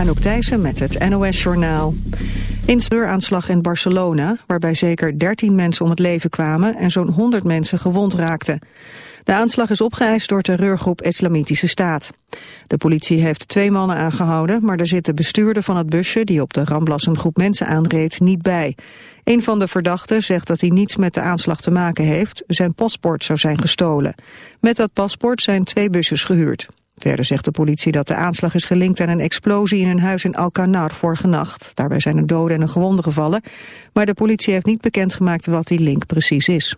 Anouk Thijssen met het NOS-journaal. In aanslag in Barcelona, waarbij zeker 13 mensen om het leven kwamen... en zo'n 100 mensen gewond raakten. De aanslag is opgeëist door terreurgroep Islamitische Staat. De politie heeft twee mannen aangehouden... maar er zit de bestuurder van het busje die op de Ramblas een groep mensen aanreed niet bij. Een van de verdachten zegt dat hij niets met de aanslag te maken heeft. Zijn paspoort zou zijn gestolen. Met dat paspoort zijn twee busjes gehuurd. Verder zegt de politie dat de aanslag is gelinkt aan een explosie in een huis in Alcanar vorige nacht. Daarbij zijn een dode en een gewonde gevallen. Maar de politie heeft niet bekendgemaakt wat die link precies is.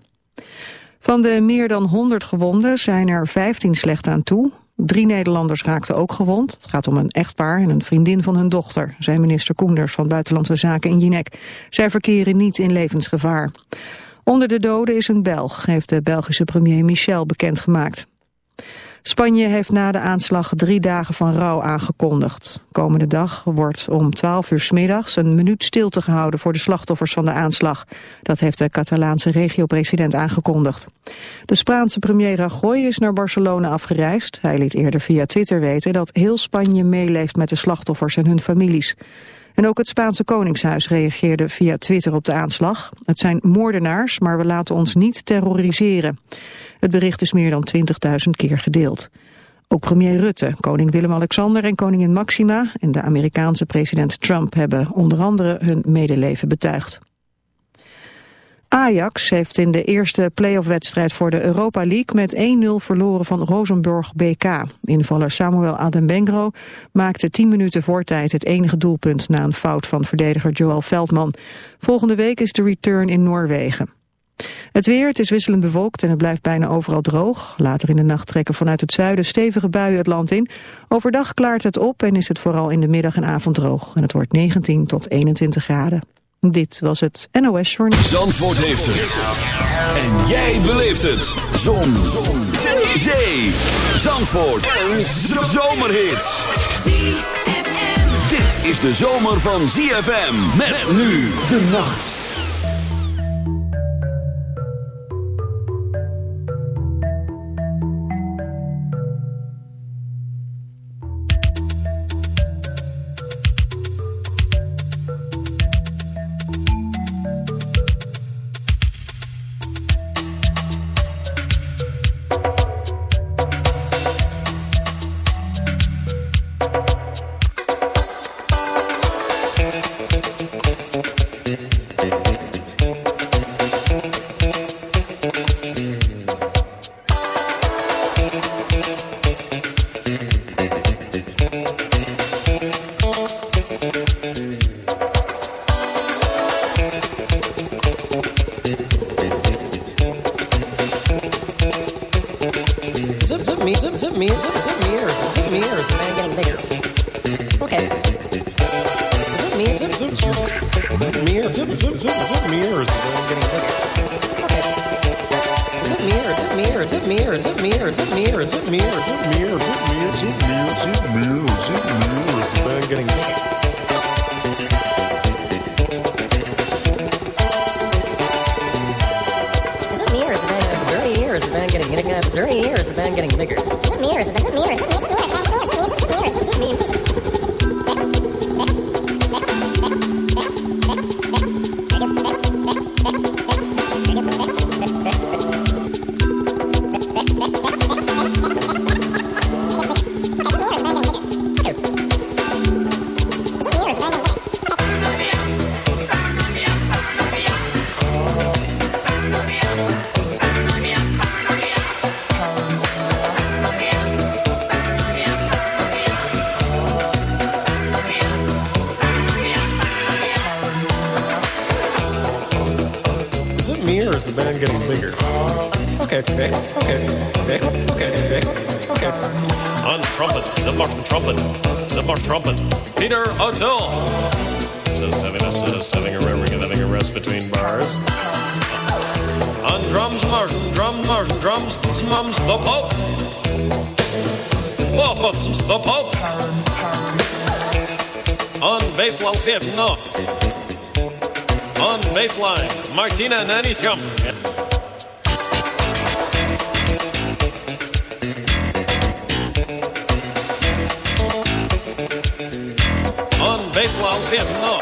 Van de meer dan 100 gewonden zijn er 15 slecht aan toe. Drie Nederlanders raakten ook gewond. Het gaat om een echtpaar en een vriendin van hun dochter, zei minister Koenders van Buitenlandse Zaken in Jinek. Zij verkeren niet in levensgevaar. Onder de doden is een Belg, heeft de Belgische premier Michel bekendgemaakt. Spanje heeft na de aanslag drie dagen van rouw aangekondigd. Komende dag wordt om 12 uur s middags een minuut stilte gehouden voor de slachtoffers van de aanslag. Dat heeft de Catalaanse regio-president aangekondigd. De Spaanse premier Rajoy is naar Barcelona afgereisd. Hij liet eerder via Twitter weten dat heel Spanje meeleeft met de slachtoffers en hun families. En ook het Spaanse Koningshuis reageerde via Twitter op de aanslag. Het zijn moordenaars, maar we laten ons niet terroriseren. Het bericht is meer dan 20.000 keer gedeeld. Ook premier Rutte, koning Willem-Alexander en koningin Maxima... en de Amerikaanse president Trump hebben onder andere hun medeleven betuigd. Ajax heeft in de eerste playoff-wedstrijd voor de Europa League met 1-0 verloren van Rosenborg BK. Invaller Samuel Adembengro maakte 10 minuten voor tijd het enige doelpunt na een fout van verdediger Joel Veldman. Volgende week is de return in Noorwegen. Het weer, het is wisselend bewolkt en het blijft bijna overal droog. Later in de nacht trekken vanuit het zuiden stevige buien het land in. Overdag klaart het op en is het vooral in de middag en avond droog. En het wordt 19 tot 21 graden. Dit was het NOS Journal. Zandvoort heeft het. En jij beleeft het. Zon. Zon. Zee. Zandvoort. Een zomerhit. Dit is de zomer van ZFM. Met nu de nacht. No. On baseline, Martina Nani's baseline, zip, no.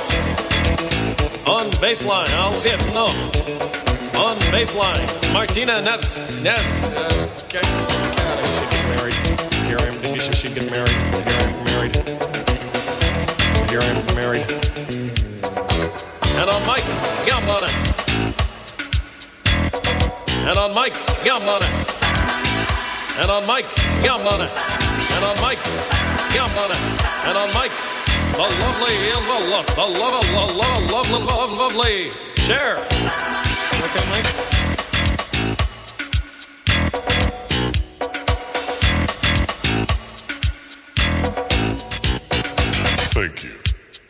On baseline, I'll zip, no. On baseline, Martina, net, net, uh, okay. God, I get married. Here I am, Denise should get married. Here I am married. I am. And on Mike, yum on it. And on Mike, yum on it. And on Mike, yum on it. And on Mike, yum on it. And on Mike, the lovely, the love, the love, the love, love, love, love, lovely. Share. Okay, Mike.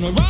gonna run.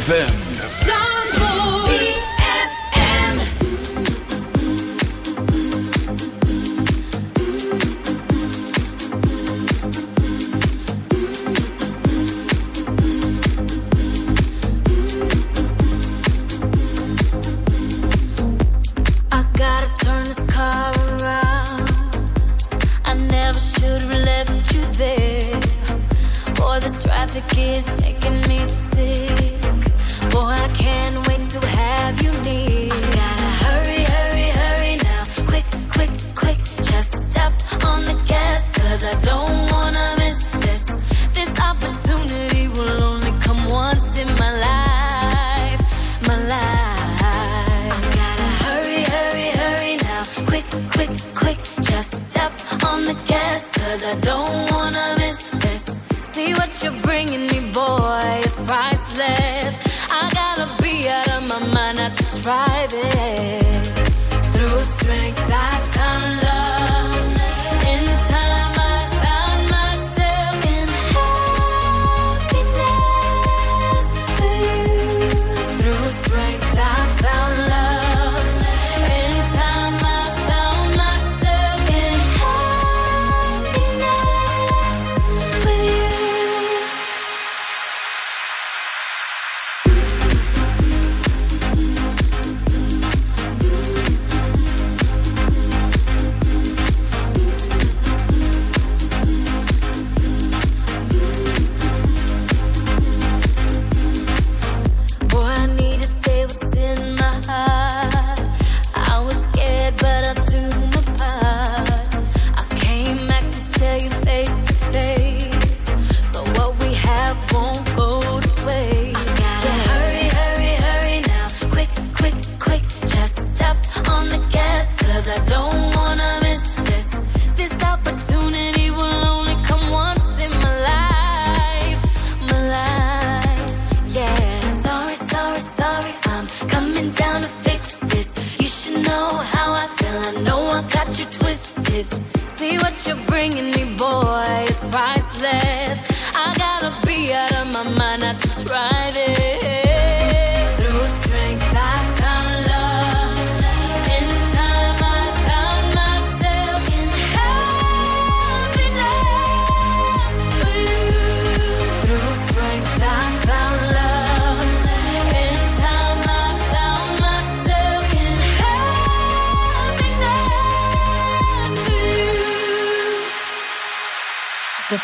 ZFM.